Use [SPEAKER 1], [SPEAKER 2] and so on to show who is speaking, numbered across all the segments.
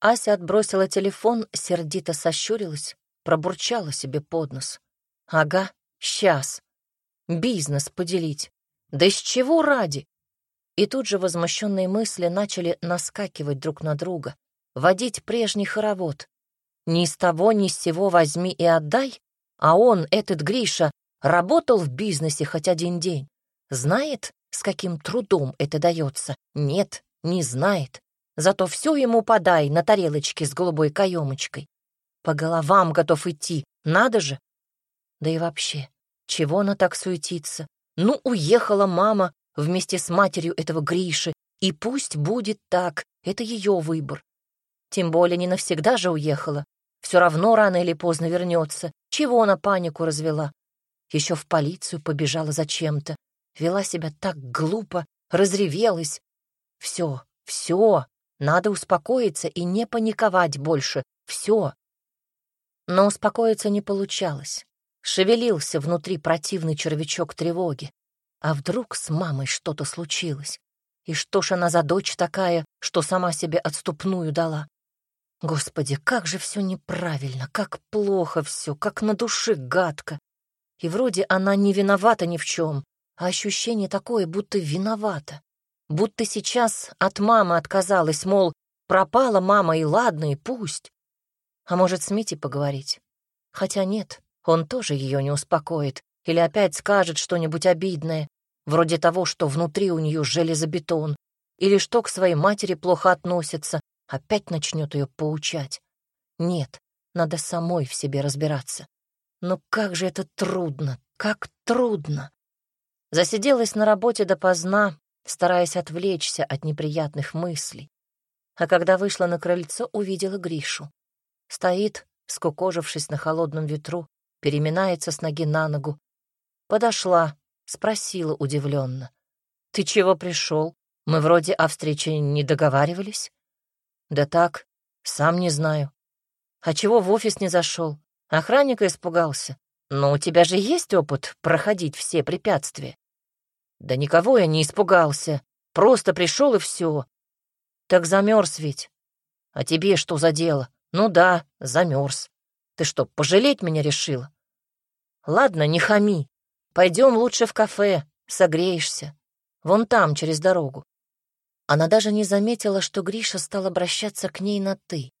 [SPEAKER 1] Ася отбросила телефон, сердито сощурилась, пробурчала себе под нос. «Ага, сейчас. Бизнес поделить. Да из чего ради?» И тут же возмущенные мысли начали наскакивать друг на друга, водить прежний хоровод. Ни с того, ни с сего возьми и отдай, а он, этот Гриша, работал в бизнесе хоть один день. Знает, с каким трудом это дается? Нет, не знает. Зато все ему подай на тарелочке с голубой каемочкой. По головам готов идти, надо же. Да и вообще, чего она так суетится? Ну, уехала мама вместе с матерью этого Гриши, и пусть будет так, это ее выбор. Тем более не навсегда же уехала. Все равно рано или поздно вернется. Чего она панику развела? Еще в полицию побежала зачем-то. Вела себя так глупо, разревелась. Все, все, надо успокоиться и не паниковать больше. Все. Но успокоиться не получалось. Шевелился внутри противный червячок тревоги. А вдруг с мамой что-то случилось? И что ж она за дочь такая, что сама себе отступную дала? Господи, как же все неправильно, как плохо все, как на душе гадко. И вроде она не виновата ни в чем, а ощущение такое, будто виновата. Будто сейчас от мамы отказалась, мол, пропала мама, и ладно, и пусть. А может, с Митей поговорить? Хотя нет, он тоже ее не успокоит. Или опять скажет что-нибудь обидное, вроде того, что внутри у нее железобетон, или что к своей матери плохо относится, опять начнет ее поучать. Нет, надо самой в себе разбираться. Но как же это трудно, как трудно. Засиделась на работе допоздна, стараясь отвлечься от неприятных мыслей. А когда вышла на крыльцо, увидела Гришу. Стоит, скукожившись на холодном ветру, переминается с ноги на ногу. Подошла, спросила удивленно. «Ты чего пришел? Мы вроде о встрече не договаривались?» «Да так, сам не знаю». «А чего в офис не зашел? Охранника испугался? Но у тебя же есть опыт проходить все препятствия?» Да никого я не испугался. Просто пришел и все. Так замерз ведь. А тебе что за дело? Ну да, замерз. Ты что, пожалеть меня решила? Ладно, не хами. Пойдем лучше в кафе, согреешься. Вон там, через дорогу. Она даже не заметила, что Гриша стал обращаться к ней на «ты»,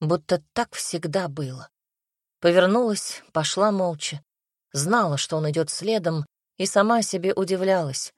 [SPEAKER 1] будто так всегда было. Повернулась, пошла молча. Знала, что он идет следом, и сама себе удивлялась.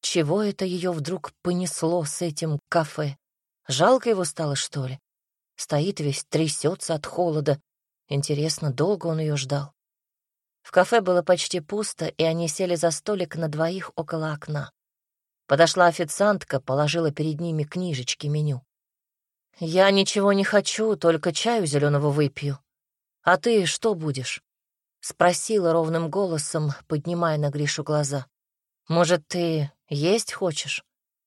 [SPEAKER 1] Чего это ее вдруг понесло с этим кафе? Жалко его стало, что ли? Стоит весь, трясется от холода. Интересно, долго он ее ждал? В кафе было почти пусто, и они сели за столик на двоих около окна. Подошла официантка, положила перед ними книжечки меню. «Я ничего не хочу, только чаю зеленого выпью. А ты что будешь?» — спросила ровным голосом, поднимая на Гришу глаза. «Может, ты есть хочешь?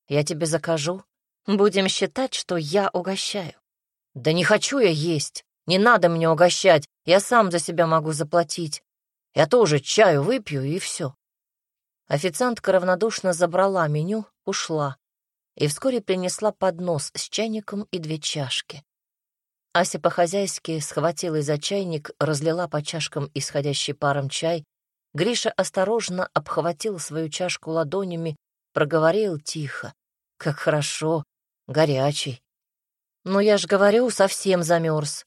[SPEAKER 1] Я тебе закажу. Будем считать, что я угощаю». «Да не хочу я есть. Не надо мне угощать. Я сам за себя могу заплатить. Я тоже чаю выпью, и все. Официантка равнодушно забрала меню, ушла и вскоре принесла поднос с чайником и две чашки. Ася по-хозяйски схватила за чайник, разлила по чашкам исходящий паром чай. Гриша осторожно обхватил свою чашку ладонями, проговорил тихо. «Как хорошо, горячий». «Ну, я ж говорю, совсем замерз.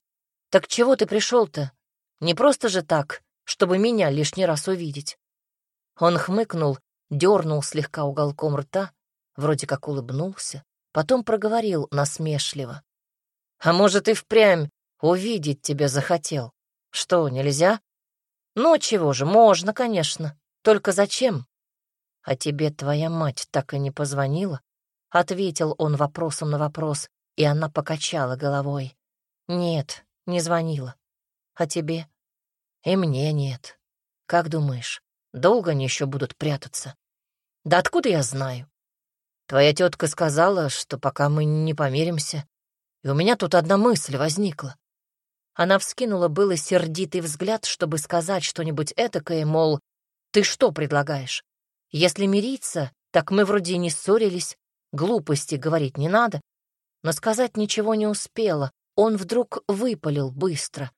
[SPEAKER 1] Так чего ты пришел-то? Не просто же так, чтобы меня лишний раз увидеть». Он хмыкнул, дернул слегка уголком рта, вроде как улыбнулся, потом проговорил насмешливо. А может, и впрямь увидеть тебя захотел. Что, нельзя? Ну, чего же, можно, конечно. Только зачем? А тебе твоя мать так и не позвонила? Ответил он вопросом на вопрос, и она покачала головой. Нет, не звонила. А тебе? И мне нет. Как думаешь, долго они еще будут прятаться? Да откуда я знаю? Твоя тетка сказала, что пока мы не помиримся, и у меня тут одна мысль возникла. Она вскинула было сердитый взгляд, чтобы сказать что-нибудь этакое, мол, «Ты что предлагаешь? Если мириться, так мы вроде не ссорились, глупости говорить не надо». Но сказать ничего не успела, он вдруг выпалил быстро.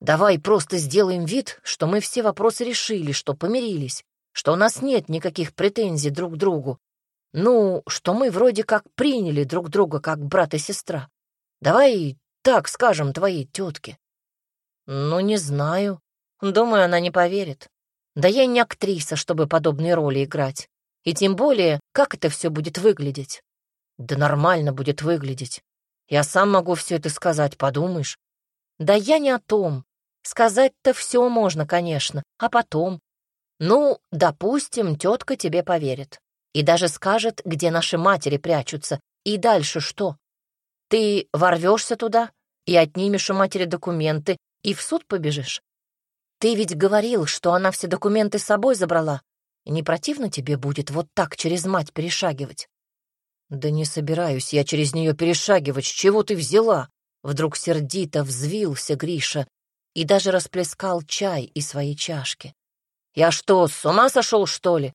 [SPEAKER 1] «Давай просто сделаем вид, что мы все вопросы решили, что помирились, что у нас нет никаких претензий друг к другу. Ну, что мы вроде как приняли друг друга как брат и сестра. Давай так скажем твоей тетке». «Ну, не знаю. Думаю, она не поверит. Да я не актриса, чтобы подобные роли играть. И тем более, как это все будет выглядеть? Да нормально будет выглядеть. Я сам могу все это сказать, подумаешь. Да я не о том. Сказать-то все можно, конечно. А потом? Ну, допустим, тетка тебе поверит. И даже скажет, где наши матери прячутся. И дальше что? Ты ворвешься туда и отнимешь у матери документы, и в суд побежишь? Ты ведь говорил, что она все документы с собой забрала. Не противно тебе будет вот так через мать перешагивать? Да не собираюсь я через нее перешагивать. С чего ты взяла? Вдруг сердито взвился Гриша и даже расплескал чай из своей чашки. Я что, с ума сошел, что ли?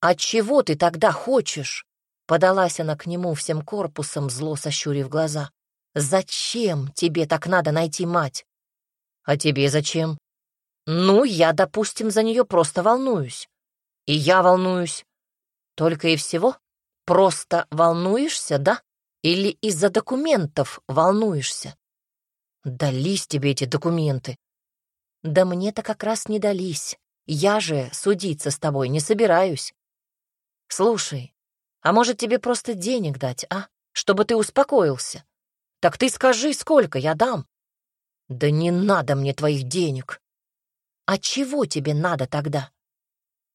[SPEAKER 1] А чего ты тогда хочешь? Подалась она к нему всем корпусом, зло сощурив глаза. Зачем тебе так надо найти мать? А тебе зачем? Ну, я, допустим, за нее просто волнуюсь. И я волнуюсь. Только и всего? Просто волнуешься, да? Или из-за документов волнуешься? Дались тебе эти документы. Да мне-то как раз не дались. Я же судиться с тобой не собираюсь. Слушай, а может тебе просто денег дать, а? Чтобы ты успокоился? Так ты скажи, сколько я дам. Да не надо мне твоих денег. А чего тебе надо тогда?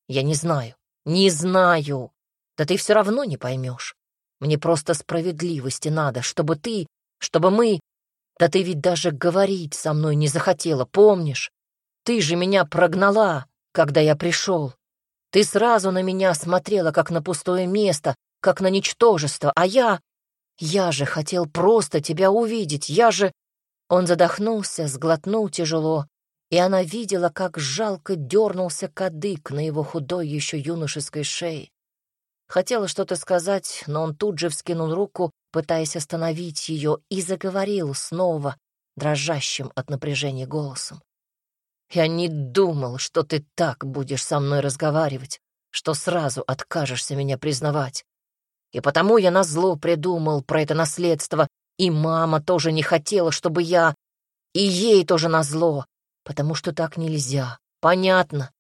[SPEAKER 1] Я не знаю, не знаю. Да ты все равно не поймешь. Мне просто справедливости надо, чтобы ты, чтобы мы... Да ты ведь даже говорить со мной не захотела, помнишь? Ты же меня прогнала, когда я пришел. Ты сразу на меня смотрела, как на пустое место, как на ничтожество, а я... Я же хотел просто тебя увидеть, я же... Он задохнулся, сглотнул тяжело, и она видела, как жалко дернулся кадык на его худой еще юношеской шее. Хотела что-то сказать, но он тут же вскинул руку, пытаясь остановить ее, и заговорил снова, дрожащим от напряжения голосом. «Я не думал, что ты так будешь со мной разговаривать, что сразу откажешься меня признавать. И потому я назло придумал про это наследство, и мама тоже не хотела, чтобы я... И ей тоже назло, потому что так нельзя. Понятно?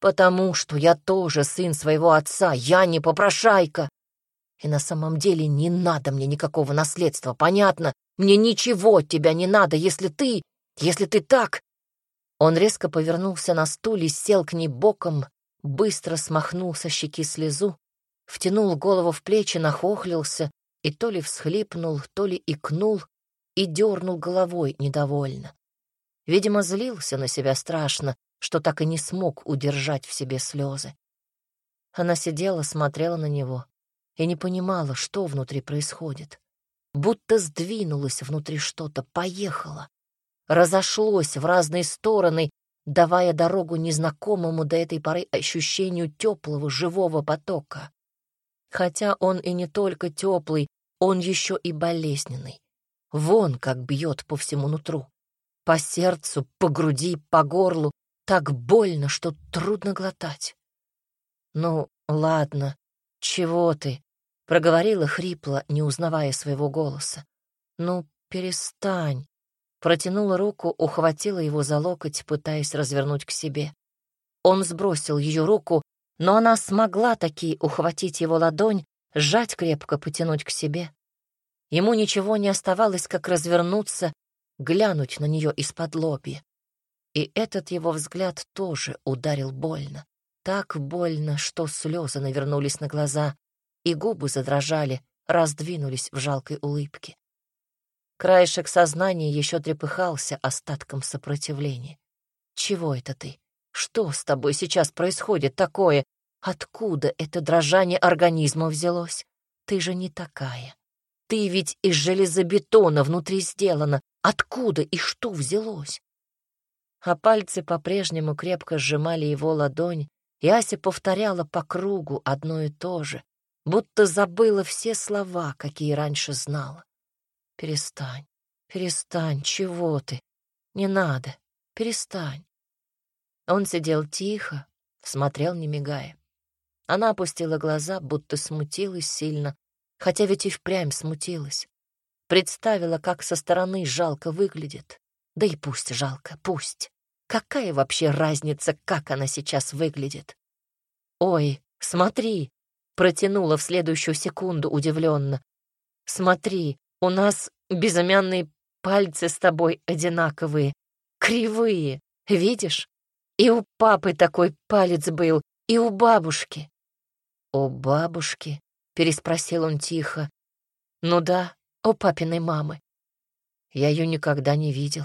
[SPEAKER 1] Потому что я тоже сын своего отца, я не попрошайка. И на самом деле не надо мне никакого наследства, понятно? Мне ничего от тебя не надо, если ты... Если ты так... Он резко повернулся на стуле, сел к ней боком, быстро смахнул со щеки слезу, втянул голову в плечи, нахохлился и то ли всхлипнул, то ли икнул и дернул головой недовольно. Видимо, злился на себя страшно, что так и не смог удержать в себе слезы. Она сидела, смотрела на него и не понимала, что внутри происходит. Будто сдвинулось внутри что-то, поехало. Разошлось в разные стороны, давая дорогу незнакомому до этой поры ощущению теплого живого потока. Хотя он и не только теплый, он еще и болезненный. Вон как бьет по всему нутру. По сердцу, по груди, по горлу. Так больно, что трудно глотать. «Ну, ладно, чего ты?» — проговорила хрипло, не узнавая своего голоса. «Ну, перестань». Протянула руку, ухватила его за локоть, пытаясь развернуть к себе. Он сбросил ее руку, но она смогла таки ухватить его ладонь, сжать крепко, потянуть к себе. Ему ничего не оставалось, как развернуться, глянуть на нее из-под лобья. И этот его взгляд тоже ударил больно. Так больно, что слезы навернулись на глаза, и губы задрожали, раздвинулись в жалкой улыбке. Краешек сознания еще трепыхался остатком сопротивления. «Чего это ты? Что с тобой сейчас происходит такое? Откуда это дрожание организма взялось? Ты же не такая. Ты ведь из железобетона внутри сделана. Откуда и что взялось?» А пальцы по-прежнему крепко сжимали его ладонь, и Ася повторяла по кругу одно и то же, будто забыла все слова, какие раньше знала. «Перестань, перестань, чего ты? Не надо, перестань. Он сидел тихо, смотрел, не мигая. Она опустила глаза, будто смутилась сильно, хотя ведь и впрямь смутилась. Представила, как со стороны жалко выглядит. Да и пусть жалко, пусть. Какая вообще разница, как она сейчас выглядит? «Ой, смотри!» — протянула в следующую секунду удивленно. «Смотри, у нас безымянные пальцы с тобой одинаковые, кривые, видишь? И у папы такой палец был, и у бабушки». «У бабушки?» — переспросил он тихо. «Ну да, у папиной мамы. Я ее никогда не видел.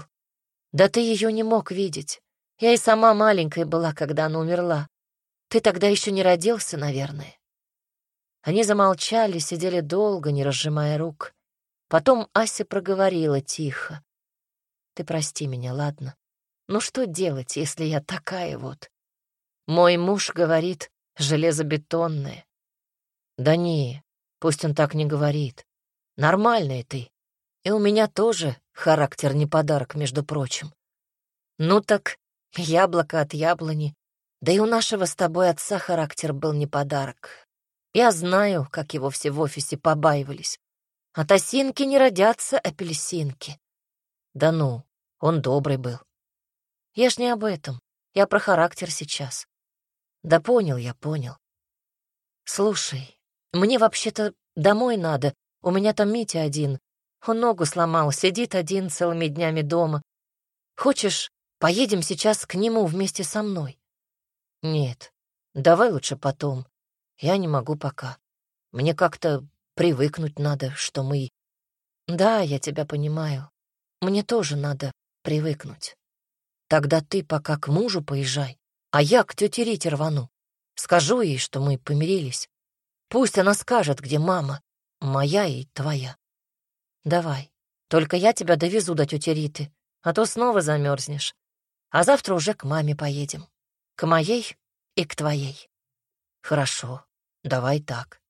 [SPEAKER 1] Да ты ее не мог видеть. Я и сама маленькая была, когда она умерла. Ты тогда еще не родился, наверное. Они замолчали, сидели долго, не разжимая рук. Потом Ася проговорила тихо. Ты прости меня, ладно? Ну что делать, если я такая вот? Мой муж говорит, железобетонная. Да не, пусть он так не говорит. Нормальная ты. И у меня тоже характер не подарок, между прочим. Ну так, яблоко от яблони, да и у нашего с тобой отца характер был не подарок. Я знаю, как его все в офисе побаивались. От осинки не родятся апельсинки. Да ну, он добрый был. Я ж не об этом. Я про характер сейчас. Да понял я, понял. Слушай, мне вообще-то домой надо. У меня там Митя один. Он ногу сломал, сидит один целыми днями дома. Хочешь, поедем сейчас к нему вместе со мной? Нет, давай лучше потом. Я не могу пока. Мне как-то привыкнуть надо, что мы... Да, я тебя понимаю. Мне тоже надо привыкнуть. Тогда ты пока к мужу поезжай, а я к тете Рите рвану. Скажу ей, что мы помирились. Пусть она скажет, где мама, моя и твоя. Давай, только я тебя довезу до тети Риты, а то снова замерзнешь. А завтра уже к маме поедем. К моей и к твоей. Хорошо, давай так.